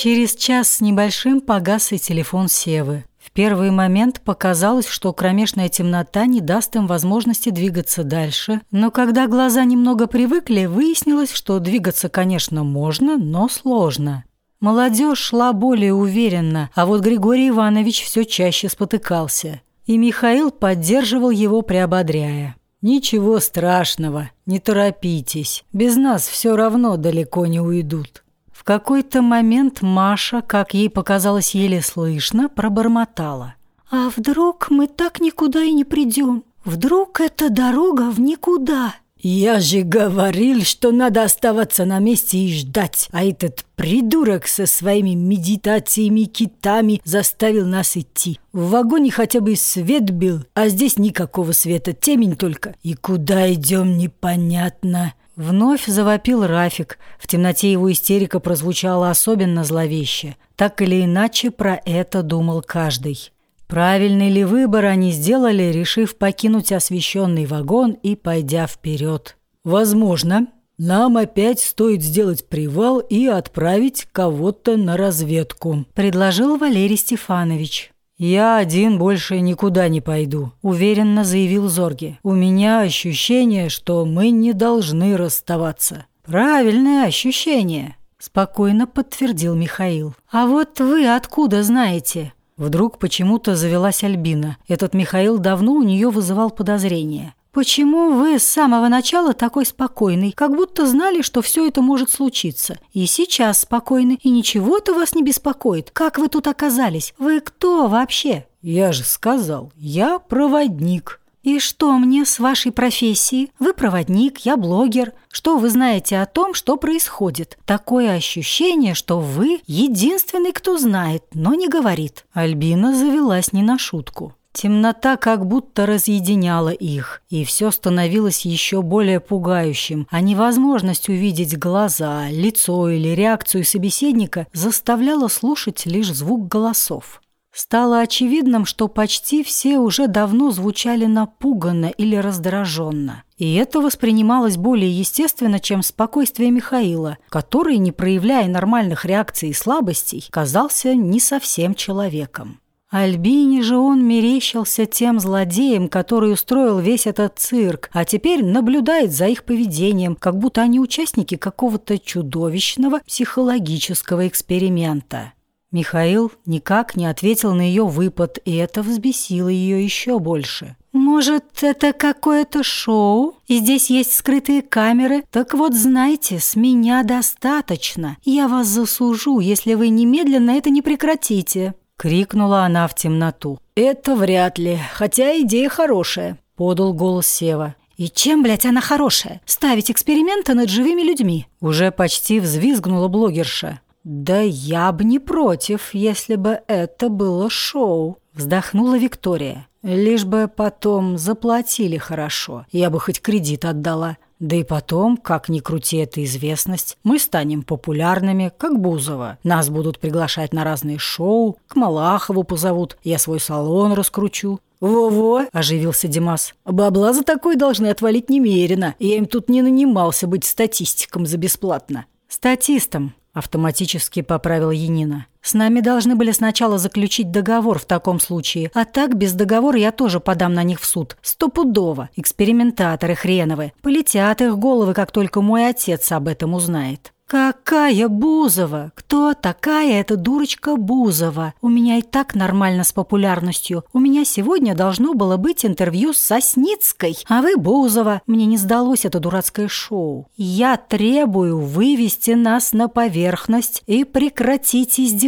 Через час с небольшим погас и телефон Севы. В первый момент показалось, что кромешная темнота не даст им возможности двигаться дальше, но когда глаза немного привыкли, выяснилось, что двигаться, конечно, можно, но сложно. Молодежь шла более уверенно, а вот Григорий Иванович все чаще спотыкался. И Михаил поддерживал его, приободряя. «Ничего страшного, не торопитесь. Без нас все равно далеко не уйдут». В какой-то момент Маша, как ей показалось еле слышно, пробормотала. «А вдруг мы так никуда и не придем? Вдруг это дорога в никуда?» «Я же говорил, что надо оставаться на месте и ждать, а этот придурок со своими медитациями китами заставил нас идти. В вагоне хотя бы свет был, а здесь никакого света, темень только. И куда идем, непонятно». Вновь завопил Рафик. В темноте его истерика прозвучала особенно зловеще. Так или иначе, про это думал каждый. Правильный ли выбор они сделали, решив покинуть освещенный вагон и пойдя вперед? «Возможно. Нам опять стоит сделать привал и отправить кого-то на разведку», – предложил Валерий Стефанович. «Я один больше никуда не пойду», – уверенно заявил Зорги. «У меня ощущение, что мы не должны расставаться». «Правильное ощущение», – спокойно подтвердил Михаил. «А вот вы откуда знаете?» Вдруг почему-то завелась Альбина. Этот Михаил давно у нее вызывал подозрения. «Почему вы с самого начала такой спокойный, как будто знали, что все это может случиться? И сейчас спокойны, и ничего-то вас не беспокоит. Как вы тут оказались? Вы кто вообще?» «Я же сказал, я проводник». «И что мне с вашей профессией? Вы проводник, я блогер. Что вы знаете о том, что происходит? Такое ощущение, что вы единственный, кто знает, но не говорит». Альбина завелась не на шутку. Темнота как будто разъединяла их, и все становилось еще более пугающим, а невозможность увидеть глаза, лицо или реакцию собеседника заставляла слушать лишь звук голосов. Стало очевидным, что почти все уже давно звучали напуганно или раздраженно. И это воспринималось более естественно, чем спокойствие Михаила, который, не проявляя нормальных реакций и слабостей, казался не совсем человеком. Альбине же он мерещился тем злодеем, который устроил весь этот цирк, а теперь наблюдает за их поведением, как будто они участники какого-то чудовищного психологического эксперимента. Михаил никак не ответил на ее выпад, и это взбесило ее еще больше. «Может, это какое-то шоу? И здесь есть скрытые камеры? Так вот, знаете, с меня достаточно. Я вас засужу, если вы немедленно это не прекратите». Крикнула она в темноту. «Это вряд ли, хотя идея хорошая», – подал голос Сева. «И чем, блядь, она хорошая? Ставить эксперименты над живыми людьми?» Уже почти взвизгнула блогерша. «Да я бы не против, если бы это было шоу», – вздохнула Виктория. «Лишь бы потом заплатили хорошо, я бы хоть кредит отдала». Да и потом, как ни крути эта известность, мы станем популярными, как Бузова. Нас будут приглашать на разные шоу, к Малахову позовут, я свой салон раскручу. «Во-во!» – оживился Димас. «Бабла за такой должны отвалить немерено. Я им тут не нанимался быть статистиком за бесплатно». «Статистом», – автоматически поправил Янина. «С нами должны были сначала заключить договор в таком случае, а так без договора я тоже подам на них в суд. Стопудово. Экспериментаторы хреновы. Полетят их головы, как только мой отец об этом узнает». «Какая Бузова? Кто такая эта дурочка Бузова? У меня и так нормально с популярностью. У меня сегодня должно было быть интервью с Сосницкой, а вы Бузова. Мне не сдалось это дурацкое шоу. Я требую вывести нас на поверхность и прекратить издеваться».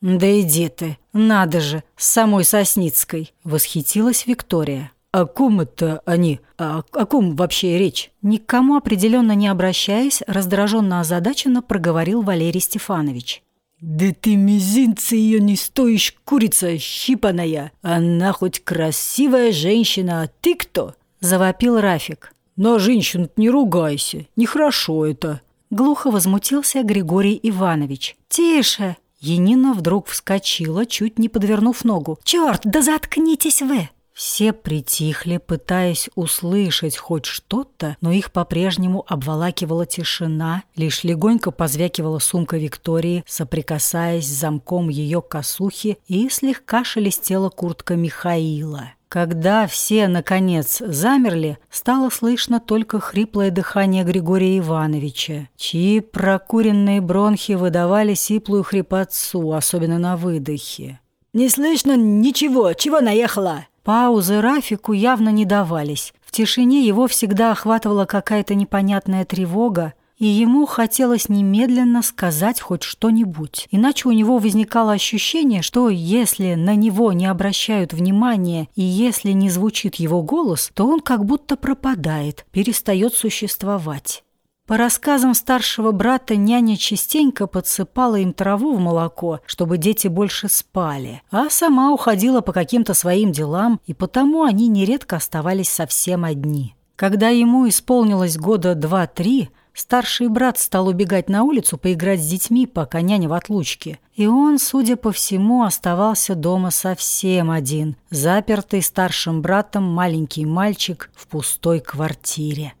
«Да иди ты, надо же, с самой Сосницкой!» – восхитилась Виктория. «О ком это они? О, о ком вообще речь?» Никому определенно не обращаясь, раздраженно озадаченно проговорил Валерий Стефанович. «Да ты мизинцы ее не стоишь, курица щипаная! Она хоть красивая женщина, а ты кто?» – завопил Рафик. «На женщин не ругайся, нехорошо это!» Глухо возмутился Григорий Иванович. «Тише!» Енина вдруг вскочила, чуть не подвернув ногу. «Черт, да заткнитесь вы!» Все притихли, пытаясь услышать хоть что-то, но их по-прежнему обволакивала тишина, лишь легонько позвякивала сумка Виктории, соприкасаясь с замком ее косухи, и слегка шелестела куртка Михаила. Когда все, наконец, замерли, стало слышно только хриплое дыхание Григория Ивановича, чьи прокуренные бронхи выдавали сиплую хрипотцу, особенно на выдохе. «Не слышно ничего, чего наехала?» Паузы Рафику явно не давались. В тишине его всегда охватывала какая-то непонятная тревога, и ему хотелось немедленно сказать хоть что-нибудь. Иначе у него возникало ощущение, что если на него не обращают внимания и если не звучит его голос, то он как будто пропадает, перестает существовать. По рассказам старшего брата, няня частенько подсыпала им траву в молоко, чтобы дети больше спали, а сама уходила по каким-то своим делам, и потому они нередко оставались совсем одни. Когда ему исполнилось года два-три, старший брат стал убегать на улицу поиграть с детьми, пока няня в отлучке. И он, судя по всему, оставался дома совсем один, запертый старшим братом маленький мальчик в пустой квартире.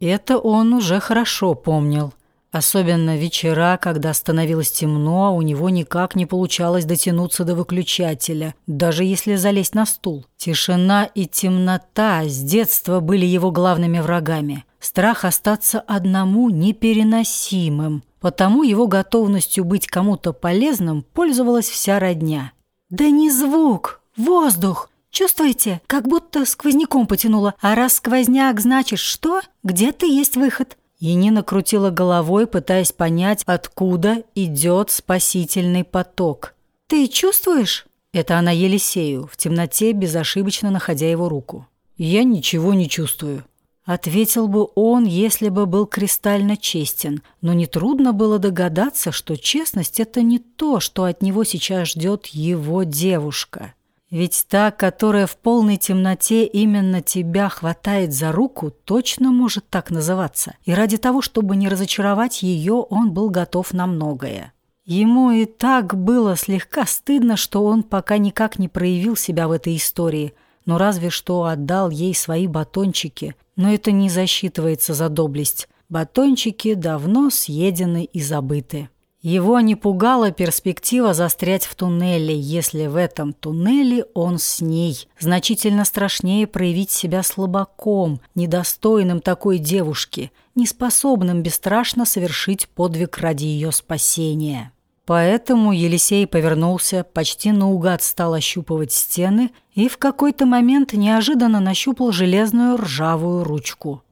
Это он уже хорошо помнил. Особенно вечера, когда становилось темно, у него никак не получалось дотянуться до выключателя, даже если залезть на стул. Тишина и темнота с детства были его главными врагами. Страх остаться одному непереносимым, потому его готовностью быть кому-то полезным пользовалась вся родня. «Да не звук, воздух!» Чувствуете, как будто сквозняком потянуло. А раз сквозняк, значит что? Где-то есть выход. Енина крутила головой, пытаясь понять, откуда идет спасительный поток. «Ты чувствуешь?» Это она Елисею, в темноте, безошибочно находя его руку. «Я ничего не чувствую», Ответил бы он, если бы был кристально честен, но нетрудно было догадаться, что честность – это не то, что от него сейчас ждет его девушка. Ведь та, которая в полной темноте именно тебя хватает за руку, точно может так называться. И ради того, чтобы не разочаровать ее, он был готов на многое. Ему и так было слегка стыдно, что он пока никак не проявил себя в этой истории, но разве что отдал ей свои батончики. Но это не засчитывается за доблесть. Батончики давно съедены и забыты. Его не пугала перспектива застрять в туннеле, если в этом туннеле он с ней. Значительно страшнее проявить себя слабаком, недостойным такой девушки, неспособным бесстрашно совершить подвиг ради ее спасения. Поэтому Елисей повернулся, почти наугад стал ощупывать стены и в какой-то момент неожиданно нащупал железную ржавую ручку.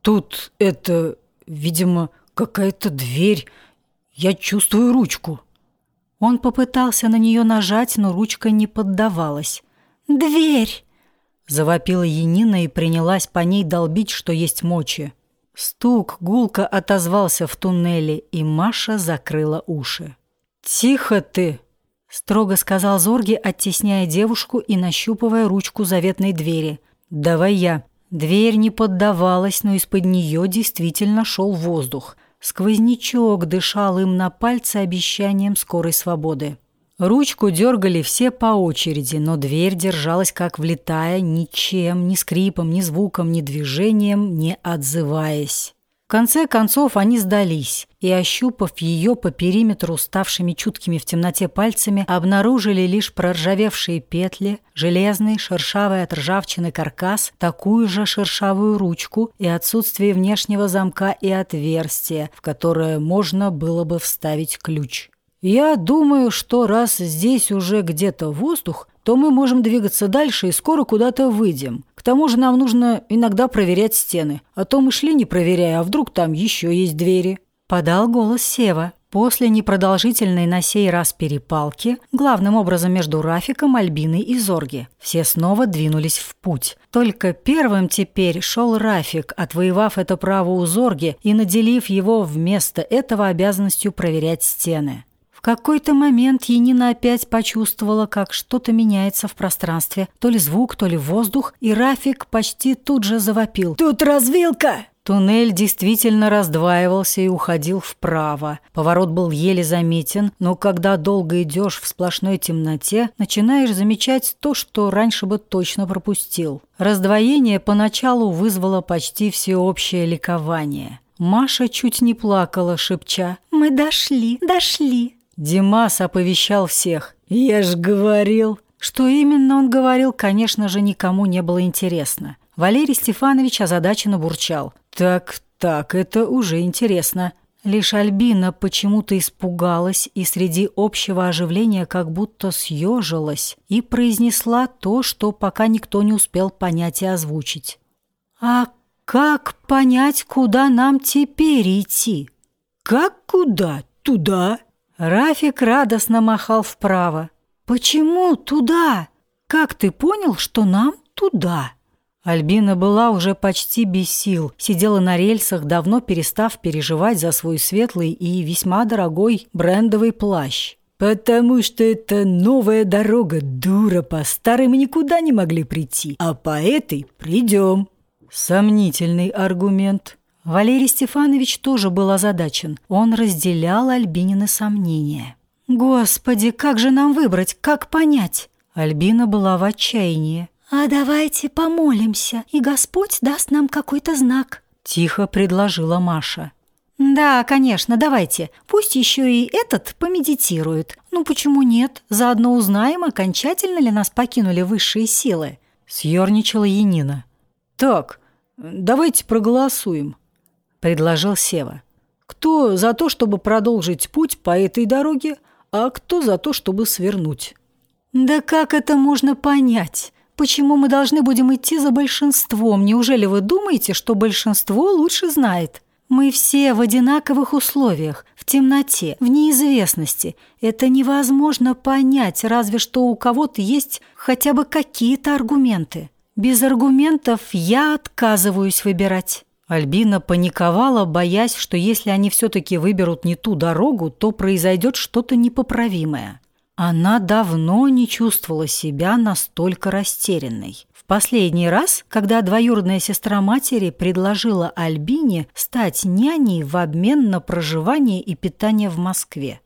«Тут это, видимо, какая-то дверь», я чувствую ручку». Он попытался на нее нажать, но ручка не поддавалась. «Дверь!» Завопила Енина и принялась по ней долбить, что есть мочи. Стук гулко отозвался в туннеле, и Маша закрыла уши. «Тихо ты!» – строго сказал Зорги, оттесняя девушку и нащупывая ручку заветной двери. «Давай я». Дверь не поддавалась, но из-под нее действительно шел воздух. Сквознячок дышал им на пальцы обещанием скорой свободы. Ручку дергали все по очереди, но дверь держалась как влетая, ничем, ни скрипом, ни звуком, ни движением, не отзываясь. Конце концов они сдались и, ощупав ее по периметру ставшими чуткими в темноте пальцами, обнаружили лишь проржавевшие петли, железный, шершавый от ржавчины каркас, такую же шершавую ручку и отсутствие внешнего замка и отверстия, в которое можно было бы вставить ключ. «Я думаю, что раз здесь уже где-то воздух, то мы можем двигаться дальше и скоро куда-то выйдем. К тому же нам нужно иногда проверять стены, а то мы шли не проверяя, а вдруг там еще есть двери». Подал голос Сева. После непродолжительной на сей раз перепалки, главным образом между Рафиком, Альбиной и Зорги, все снова двинулись в путь. Только первым теперь шел Рафик, отвоевав это право у Зорги и наделив его вместо этого обязанностью проверять стены какой-то момент Енина опять почувствовала, как что-то меняется в пространстве. То ли звук, то ли воздух, и Рафик почти тут же завопил. «Тут развилка!» Туннель действительно раздваивался и уходил вправо. Поворот был еле заметен, но когда долго идешь в сплошной темноте, начинаешь замечать то, что раньше бы точно пропустил. Раздвоение поначалу вызвало почти всеобщее ликование. Маша чуть не плакала, шепча «Мы дошли, дошли». Димас оповещал всех. «Я ж говорил». Что именно он говорил, конечно же, никому не было интересно. Валерий Стефанович озадаченно бурчал. «Так, так, это уже интересно». Лишь Альбина почему-то испугалась и среди общего оживления как будто съежилась и произнесла то, что пока никто не успел понять и озвучить. «А как понять, куда нам теперь идти?» «Как куда? Туда?» Рафик радостно махал вправо. «Почему туда? Как ты понял, что нам туда?» Альбина была уже почти без сил, сидела на рельсах, давно перестав переживать за свой светлый и весьма дорогой брендовый плащ. «Потому что это новая дорога, дура, по старой мы никуда не могли прийти, а по этой придем». Сомнительный аргумент. Валерий Стефанович тоже был озадачен. Он разделял Альбинины сомнения. «Господи, как же нам выбрать, как понять?» Альбина была в отчаянии. «А давайте помолимся, и Господь даст нам какой-то знак», – тихо предложила Маша. «Да, конечно, давайте. Пусть еще и этот помедитирует. Ну почему нет? Заодно узнаем, окончательно ли нас покинули высшие силы». Съерничала Янина. «Так, давайте проголосуем», – предложил Сева. «Кто за то, чтобы продолжить путь по этой дороге, а кто за то, чтобы свернуть?» «Да как это можно понять?» Почему мы должны будем идти за большинством? Неужели вы думаете, что большинство лучше знает? Мы все в одинаковых условиях, в темноте, в неизвестности. Это невозможно понять, разве что у кого-то есть хотя бы какие-то аргументы. Без аргументов я отказываюсь выбирать. Альбина паниковала, боясь, что если они все-таки выберут не ту дорогу, то произойдет что-то непоправимое. Она давно не чувствовала себя настолько растерянной. В последний раз, когда двоюродная сестра матери предложила Альбине стать няней в обмен на проживание и питание в Москве.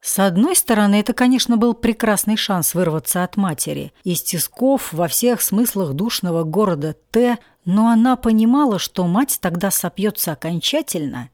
С одной стороны, это, конечно, был прекрасный шанс вырваться от матери, из тисков во всех смыслах душного города Т, но она понимала, что мать тогда сопьется окончательно,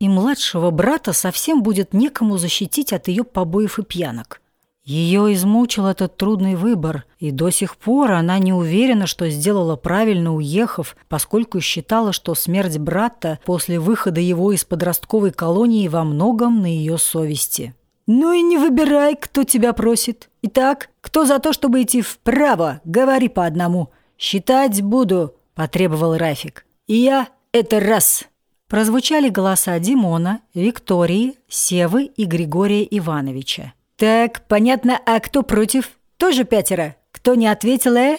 и младшего брата совсем будет некому защитить от ее побоев и пьянок. Ее измучил этот трудный выбор, и до сих пор она не уверена, что сделала правильно, уехав, поскольку считала, что смерть брата после выхода его из подростковой колонии во многом на ее совести. «Ну и не выбирай, кто тебя просит. Итак, кто за то, чтобы идти вправо? Говори по одному. Считать буду», – потребовал Рафик. «И я – это раз». Прозвучали голоса Димона, Виктории, Севы и Григория Ивановича. «Так, понятно, а кто против? Тоже пятеро? Кто не ответил, э?»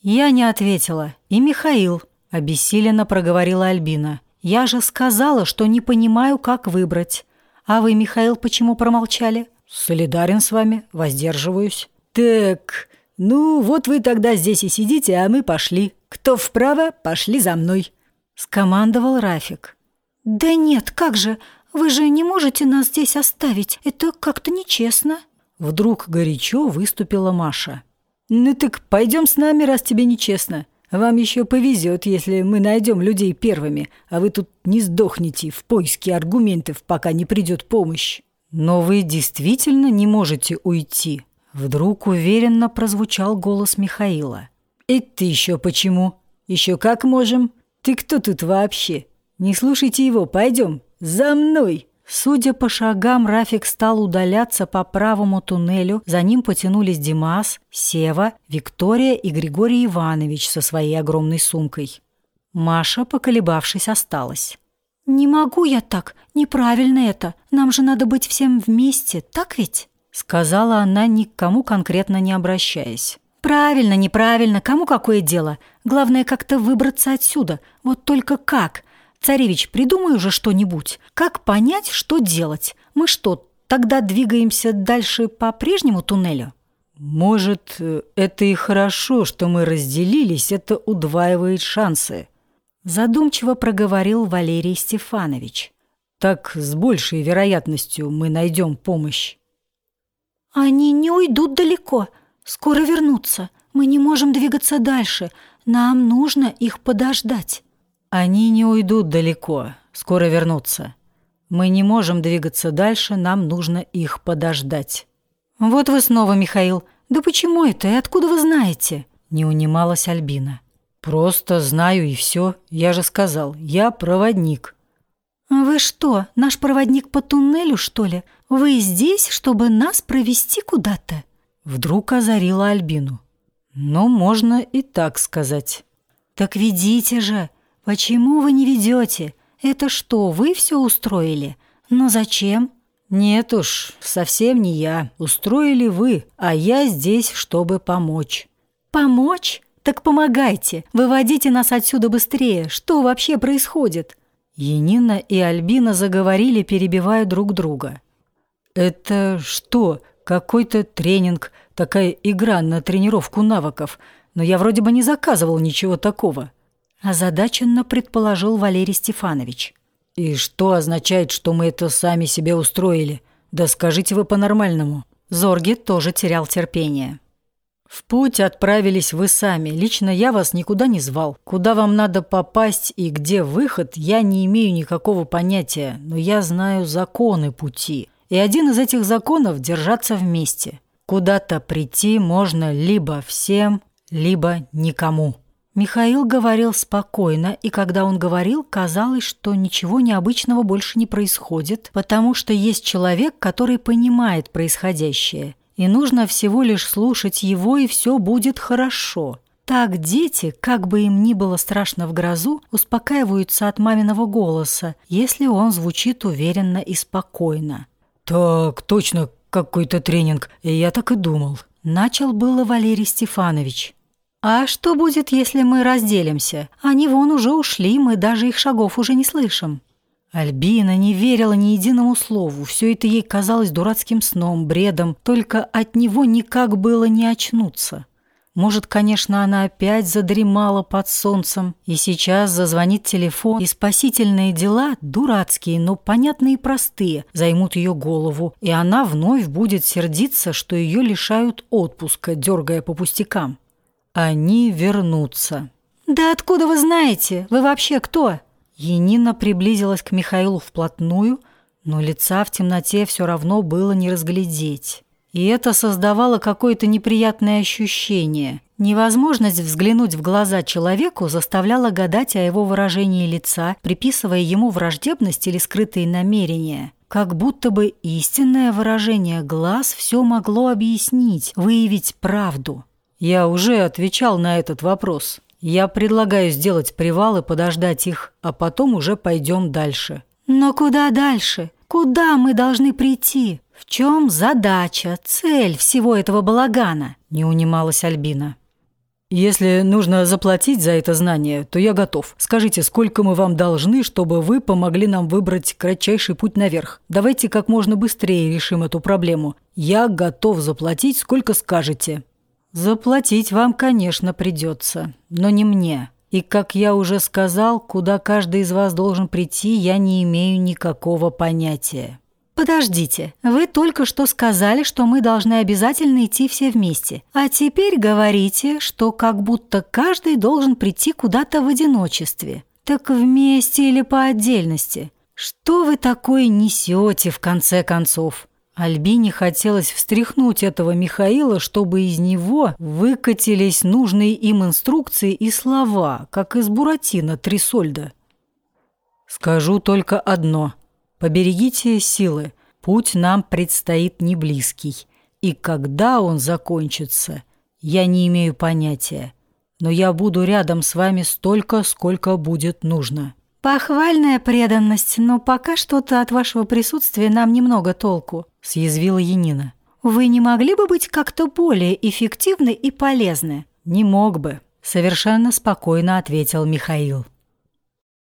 «Я не ответила. И Михаил», – обессиленно проговорила Альбина. «Я же сказала, что не понимаю, как выбрать. А вы, Михаил, почему промолчали?» «Солидарен с вами, воздерживаюсь». «Так, ну вот вы тогда здесь и сидите, а мы пошли. Кто вправо, пошли за мной», – скомандовал Рафик. «Да нет, как же, вы же не можете нас здесь оставить. Это как-то нечестно». Вдруг горячо выступила Маша. «Ну так пойдем с нами, раз тебе нечестно. Вам еще повезет, если мы найдем людей первыми, а вы тут не сдохнете в поиске аргументов, пока не придет помощь». «Но вы действительно не можете уйти?» Вдруг уверенно прозвучал голос Михаила. «Это еще почему? Еще как можем? Ты кто тут вообще? Не слушайте его, пойдем, за мной!» Судя по шагам, Рафик стал удаляться по правому туннелю. За ним потянулись Димас, Сева, Виктория и Григорий Иванович со своей огромной сумкой. Маша, поколебавшись, осталась. «Не могу я так. Неправильно это. Нам же надо быть всем вместе, так ведь?» Сказала она, ни к кому конкретно не обращаясь. «Правильно, неправильно, кому какое дело? Главное как-то выбраться отсюда. Вот только как? Царевич, придумай уже что-нибудь. Как понять, что делать? Мы что, тогда двигаемся дальше по прежнему туннелю? Может, это и хорошо, что мы разделились, это удваивает шансы. Задумчиво проговорил Валерий Стефанович. Так с большей вероятностью мы найдем помощь. Они не уйдут далеко. Скоро вернутся. Мы не можем двигаться дальше. Нам нужно их подождать. Они не уйдут далеко. Скоро вернутся. Мы не можем двигаться дальше, нам нужно их подождать. Вот вы снова, Михаил. Да почему это и откуда вы знаете? Не унималась Альбина. Просто знаю и все. Я же сказал, я проводник. Вы что, наш проводник по туннелю, что ли? Вы здесь, чтобы нас провести куда-то? Вдруг озарила Альбину. Ну, можно и так сказать. Так ведите же. Почему вы не ведете? Это что, вы все устроили? Но зачем? Нет уж, совсем не я. Устроили вы, а я здесь, чтобы помочь. Помочь? Так помогайте. Выводите нас отсюда быстрее. Что вообще происходит? Енина и Альбина заговорили, перебивая друг друга. Это что, какой-то тренинг, такая игра на тренировку навыков? Но я вроде бы не заказывал ничего такого. Озадаченно предположил Валерий Стефанович. «И что означает, что мы это сами себе устроили? Да скажите вы по-нормальному». Зорги тоже терял терпение. «В путь отправились вы сами. Лично я вас никуда не звал. Куда вам надо попасть и где выход, я не имею никакого понятия, но я знаю законы пути. И один из этих законов – держаться вместе. Куда-то прийти можно либо всем, либо никому». Михаил говорил спокойно, и когда он говорил, казалось, что ничего необычного больше не происходит, потому что есть человек, который понимает происходящее, и нужно всего лишь слушать его, и все будет хорошо. Так дети, как бы им ни было страшно в грозу, успокаиваются от маминого голоса, если он звучит уверенно и спокойно. «Так, точно, какой-то тренинг, я так и думал». Начал было Валерий Стефанович. «А что будет, если мы разделимся? Они вон уже ушли, мы даже их шагов уже не слышим». Альбина не верила ни единому слову. Все это ей казалось дурацким сном, бредом, только от него никак было не очнуться. Может, конечно, она опять задремала под солнцем, и сейчас зазвонит телефон, и спасительные дела, дурацкие, но понятные и простые, займут ее голову, и она вновь будет сердиться, что ее лишают отпуска, дергая по пустякам. Они вернутся. «Да откуда вы знаете? Вы вообще кто?» Енина приблизилась к Михаилу вплотную, но лица в темноте все равно было не разглядеть. И это создавало какое-то неприятное ощущение. Невозможность взглянуть в глаза человеку заставляла гадать о его выражении лица, приписывая ему враждебность или скрытые намерения. Как будто бы истинное выражение глаз все могло объяснить, выявить правду. Я уже отвечал на этот вопрос. Я предлагаю сделать привал и подождать их, а потом уже пойдем дальше. Но куда дальше? Куда мы должны прийти? В чем задача, цель всего этого балагана? Не унималась Альбина. Если нужно заплатить за это знание, то я готов. Скажите, сколько мы вам должны, чтобы вы помогли нам выбрать кратчайший путь наверх? Давайте как можно быстрее решим эту проблему. Я готов заплатить, сколько скажете. Заплатить вам, конечно, придется, но не мне. И, как я уже сказал, куда каждый из вас должен прийти, я не имею никакого понятия. Подождите, вы только что сказали, что мы должны обязательно идти все вместе. А теперь говорите, что как будто каждый должен прийти куда-то в одиночестве. Так вместе или по отдельности? Что вы такое несете в конце концов? Альбине хотелось встряхнуть этого Михаила, чтобы из него выкатились нужные им инструкции и слова, как из Буратино Трисольда. «Скажу только одно. Поберегите силы. Путь нам предстоит не близкий. И когда он закончится, я не имею понятия. Но я буду рядом с вами столько, сколько будет нужно». «Похвальная преданность, но пока что-то от вашего присутствия нам немного толку», – съязвила Янина. «Вы не могли бы быть как-то более эффективны и полезны?» «Не мог бы», – совершенно спокойно ответил Михаил.